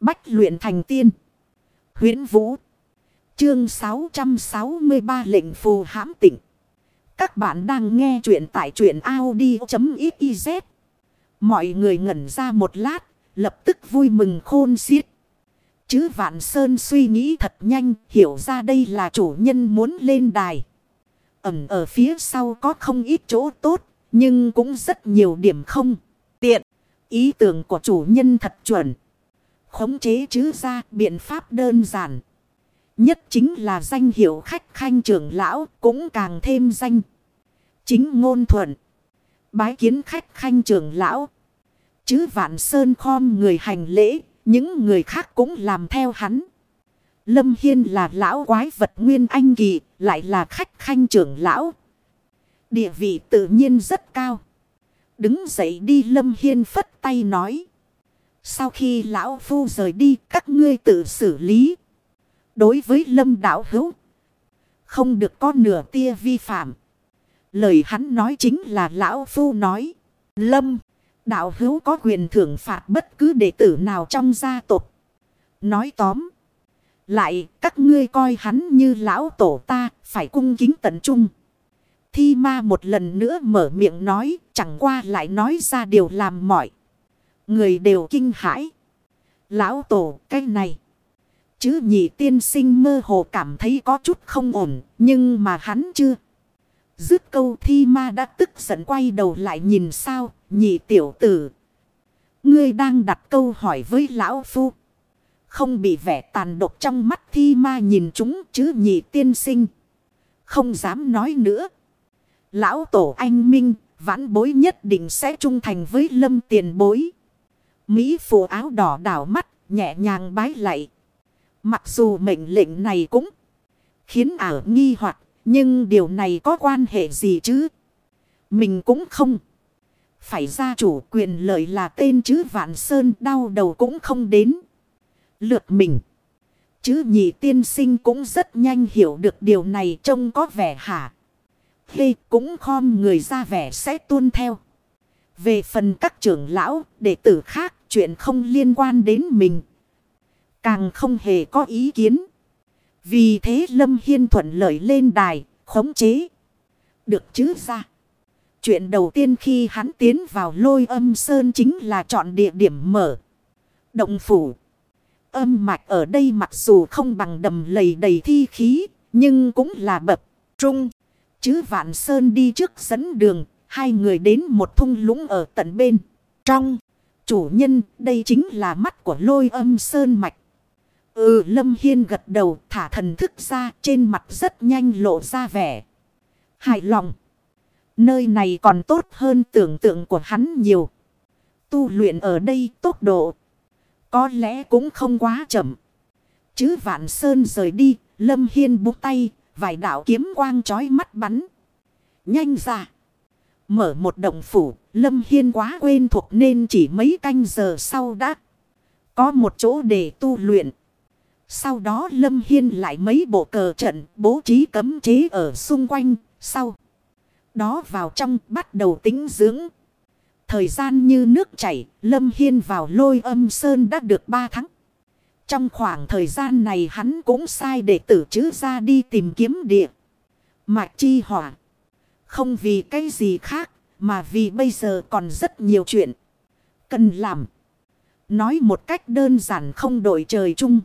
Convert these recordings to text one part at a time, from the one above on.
Bách luyện thành tiên. huyễn Vũ. Chương 663 lệnh phù hãm tỉnh. Các bạn đang nghe truyện tại truyện Audi.xyz. Mọi người ngẩn ra một lát, lập tức vui mừng khôn xiết. Chứ Vạn Sơn suy nghĩ thật nhanh, hiểu ra đây là chủ nhân muốn lên đài. Ẩm ở phía sau có không ít chỗ tốt, nhưng cũng rất nhiều điểm không. Tiện, ý tưởng của chủ nhân thật chuẩn. Khống chế chứ ra, biện pháp đơn giản. Nhất chính là danh hiệu khách khanh trưởng lão, cũng càng thêm danh. Chính ngôn thuận. Bái kiến khách khanh trưởng lão. Chứ vạn sơn khom người hành lễ. Những người khác cũng làm theo hắn. Lâm Hiên là lão quái vật nguyên anh kỳ. Lại là khách khanh trưởng lão. Địa vị tự nhiên rất cao. Đứng dậy đi, Lâm Hiên phất tay nói. Sau khi lão phu rời đi, các ngươi tự xử lý. Đối với lâm đạo hữu. Không được có nửa tia vi phạm. Lời hắn nói chính là lão phu nói. Lâm. Đạo hữu có quyền thưởng phạt bất cứ đệ tử nào trong gia tộc. Nói tóm. Lại, các ngươi coi hắn như lão tổ ta, phải cung kính tận trung. Thi ma một lần nữa mở miệng nói, chẳng qua lại nói ra điều làm mỏi. Người đều kinh hãi. Lão tổ cái này. Chứ nhị tiên sinh mơ hồ cảm thấy có chút không ổn. Nhưng mà hắn chưa. Dứt câu thi ma đã tức giận quay đầu lại nhìn sao. Nhị tiểu tử. Ngươi đang đặt câu hỏi với lão phu. Không bị vẻ tàn độc trong mắt thi ma nhìn chúng chứ nhị tiên sinh. Không dám nói nữa. Lão tổ anh Minh, vãn bối nhất định sẽ trung thành với lâm tiền bối. Mỹ phụ áo đỏ đảo mắt, nhẹ nhàng bái lạy. Mặc dù mệnh lệnh này cũng khiến ảo nghi hoặc nhưng điều này có quan hệ gì chứ? Mình cũng không. Phải ra chủ quyền lợi là tên chứ Vạn Sơn đau đầu cũng không đến. Lượt mình. Chứ nhị tiên sinh cũng rất nhanh hiểu được điều này trông có vẻ hả. Hê cũng khom người ra vẻ sẽ tuân theo. Về phần các trưởng lão, đệ tử khác, chuyện không liên quan đến mình. Càng không hề có ý kiến. Vì thế Lâm Hiên thuận lợi lên đài, khống chế. Được chứ ra. Chuyện đầu tiên khi hắn tiến vào lôi âm sơn chính là chọn địa điểm mở. Động phủ. Âm mạch ở đây mặc dù không bằng đầm lầy đầy thi khí, nhưng cũng là bập trung. Chứ vạn sơn đi trước dẫn đường, hai người đến một thung lũng ở tận bên. Trong, chủ nhân, đây chính là mắt của lôi âm sơn mạch. Ừ, Lâm Hiên gật đầu, thả thần thức ra, trên mặt rất nhanh lộ ra vẻ. Hài lòng. Nơi này còn tốt hơn tưởng tượng của hắn nhiều. Tu luyện ở đây tốc độ. Có lẽ cũng không quá chậm. Chứ vạn sơn rời đi, Lâm Hiên bút tay, vài đạo kiếm quang chói mắt bắn. Nhanh ra. Mở một động phủ, Lâm Hiên quá quên thuộc nên chỉ mấy canh giờ sau đã có một chỗ để tu luyện. Sau đó Lâm Hiên lại mấy bộ cờ trận bố trí cấm chế ở xung quanh, sau. Đó vào trong bắt đầu tính dưỡng. Thời gian như nước chảy, Lâm Hiên vào lôi âm sơn đã được 3 tháng. Trong khoảng thời gian này hắn cũng sai để tử chứ ra đi tìm kiếm địa. Mạch chi hỏa. Không vì cái gì khác, mà vì bây giờ còn rất nhiều chuyện. Cần làm. Nói một cách đơn giản không đổi trời chung.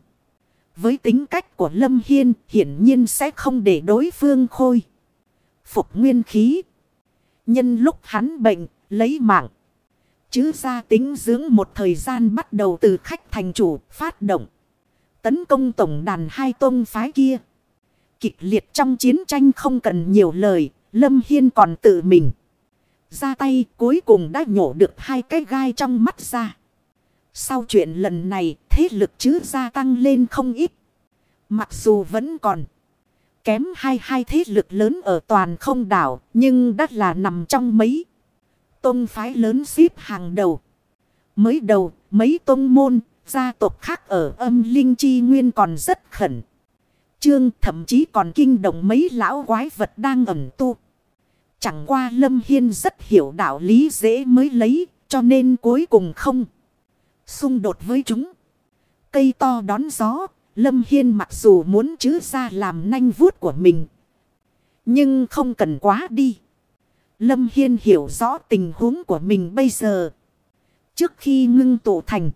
Với tính cách của Lâm Hiên hiển nhiên sẽ không để đối phương khôi. Phục nguyên khí. Nhân lúc hắn bệnh, lấy mạng. Chứ ra tính dưỡng một thời gian bắt đầu từ khách thành chủ phát động. Tấn công tổng đàn hai tôn phái kia. Kịch liệt trong chiến tranh không cần nhiều lời, Lâm Hiên còn tự mình. Ra tay, cuối cùng đã nhổ được hai cái gai trong mắt ra. Sau chuyện lần này, thế lực chứ gia tăng lên không ít. Mặc dù vẫn còn kém hai hai thế lực lớn ở toàn không đảo, nhưng đã là nằm trong mấy tôn phái lớn xếp hàng đầu. Mới đầu, mấy tôn môn, gia tộc khác ở âm linh chi nguyên còn rất khẩn. Trương, thậm chí còn kinh động mấy lão quái vật đang ẩn tu. Chẳng qua Lâm Hiên rất hiểu đạo lý dễ mới lấy cho nên cuối cùng không xung đột với chúng. cây to đón gió. Lâm Hiên mặc dù muốn chứ ra làm nanh vuốt của mình. Nhưng không cần quá đi. Lâm Hiên hiểu rõ tình huống của mình bây giờ. Trước khi ngưng tụ thành.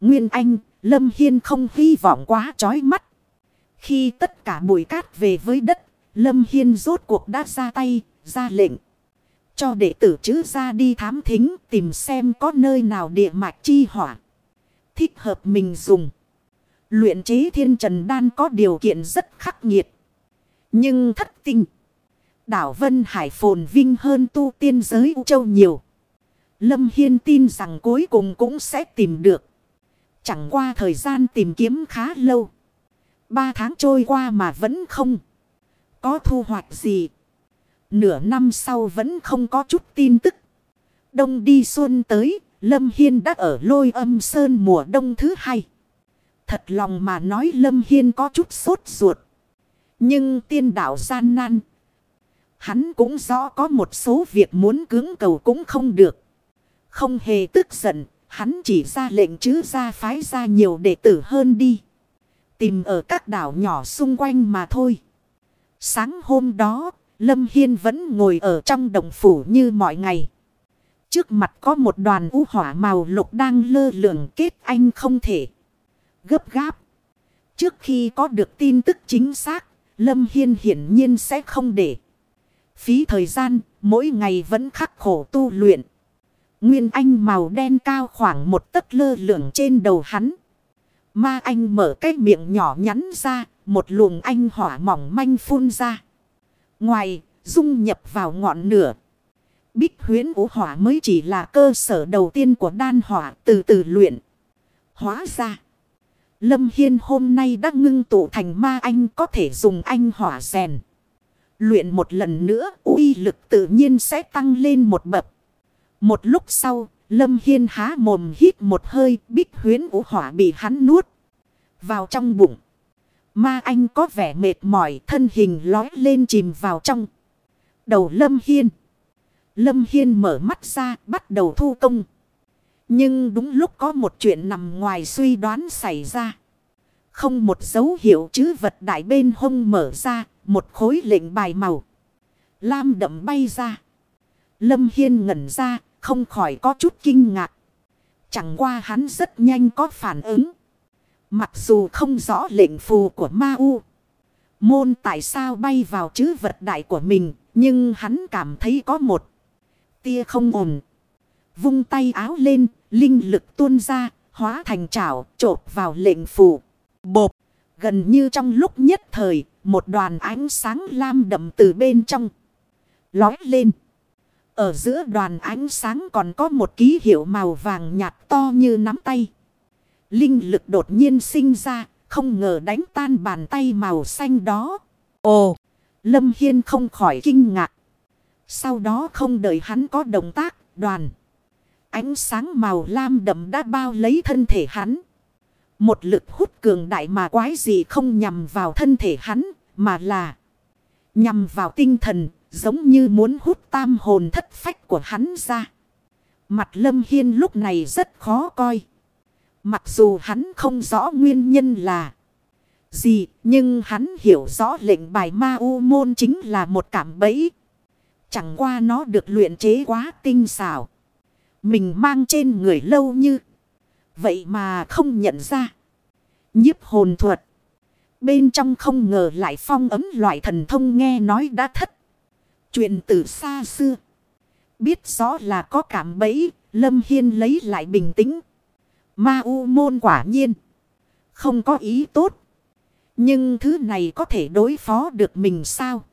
Nguyên Anh, Lâm Hiên không hy vọng quá trói mắt. Khi tất cả bụi cát về với đất, Lâm Hiên rốt cuộc đã ra tay, ra lệnh. Cho đệ tử chữ ra đi thám thính tìm xem có nơi nào địa mạch chi hỏa. Thích hợp mình dùng. Luyện chế thiên trần đan có điều kiện rất khắc nghiệt. Nhưng thất tinh. Đảo Vân Hải phồn vinh hơn tu tiên giới U Châu nhiều. Lâm Hiên tin rằng cuối cùng cũng sẽ tìm được. Chẳng qua thời gian tìm kiếm khá lâu. Ba tháng trôi qua mà vẫn không có thu hoạch gì. Nửa năm sau vẫn không có chút tin tức. Đông đi xuân tới, Lâm Hiên đã ở lôi âm sơn mùa đông thứ hai. Thật lòng mà nói Lâm Hiên có chút sốt ruột. Nhưng tiên đạo gian nan. Hắn cũng rõ có một số việc muốn cưỡng cầu cũng không được. Không hề tức giận, hắn chỉ ra lệnh chứ ra phái ra nhiều đệ tử hơn đi. Tìm ở các đảo nhỏ xung quanh mà thôi. Sáng hôm đó, Lâm Hiên vẫn ngồi ở trong đồng phủ như mọi ngày. Trước mặt có một đoàn u hỏa màu lục đang lơ lửng kết anh không thể. Gấp gáp. Trước khi có được tin tức chính xác, Lâm Hiên hiển nhiên sẽ không để. Phí thời gian, mỗi ngày vẫn khắc khổ tu luyện. Nguyên anh màu đen cao khoảng một tấc lơ lửng trên đầu hắn. Ma anh mở cái miệng nhỏ nhắn ra, một luồng anh hỏa mỏng manh phun ra. Ngoài, dung nhập vào ngọn lửa. Bích huyến vũ hỏa mới chỉ là cơ sở đầu tiên của đan hỏa từ từ luyện. Hóa ra. Lâm Hiên hôm nay đã ngưng tụ thành ma anh có thể dùng anh hỏa rèn. Luyện một lần nữa uy lực tự nhiên sẽ tăng lên một bậc. Một lúc sau, Lâm Hiên há mồm hít một hơi bích huyến vũ hỏa bị hắn nuốt vào trong bụng. Ma anh có vẻ mệt mỏi, thân hình lói lên chìm vào trong. Đầu Lâm Hiên. Lâm Hiên mở mắt ra, bắt đầu thu công. Nhưng đúng lúc có một chuyện nằm ngoài suy đoán xảy ra. Không một dấu hiệu chứ vật đại bên hông mở ra. Một khối lệnh bài màu. Lam đậm bay ra. Lâm Hiên ngẩn ra. Không khỏi có chút kinh ngạc. Chẳng qua hắn rất nhanh có phản ứng. Mặc dù không rõ lệnh phù của ma u. Môn tại sao bay vào chữ vật đại của mình. Nhưng hắn cảm thấy có một tia không ổn. Vung tay áo lên. Linh lực tuôn ra. Hóa thành chảo trộp vào lệnh phù. Bộp. Gần như trong lúc nhất thời. Một đoàn ánh sáng lam đậm từ bên trong. Lói lên. Ở giữa đoàn ánh sáng còn có một ký hiệu màu vàng nhạt to như nắm tay. Linh lực đột nhiên sinh ra, không ngờ đánh tan bàn tay màu xanh đó. Ồ, Lâm Hiên không khỏi kinh ngạc. Sau đó không đợi hắn có động tác, đoàn. Ánh sáng màu lam đậm đã bao lấy thân thể hắn. Một lực hút cường đại mà quái gì không nhằm vào thân thể hắn, mà là nhằm vào tinh thần, giống như muốn hút tam hồn thất phách của hắn ra. Mặt Lâm Hiên lúc này rất khó coi. Mặc dù hắn không rõ nguyên nhân là gì, nhưng hắn hiểu rõ lệnh bài ma u môn chính là một cảm bẫy. Chẳng qua nó được luyện chế quá tinh xảo. Mình mang trên người lâu như. Vậy mà không nhận ra. nhiếp hồn thuật. Bên trong không ngờ lại phong ấm loại thần thông nghe nói đã thất. Chuyện từ xa xưa. Biết rõ là có cảm bẫy, Lâm Hiên lấy lại bình tĩnh. Ma U môn quả nhiên. Không có ý tốt. Nhưng thứ này có thể đối phó được mình sao?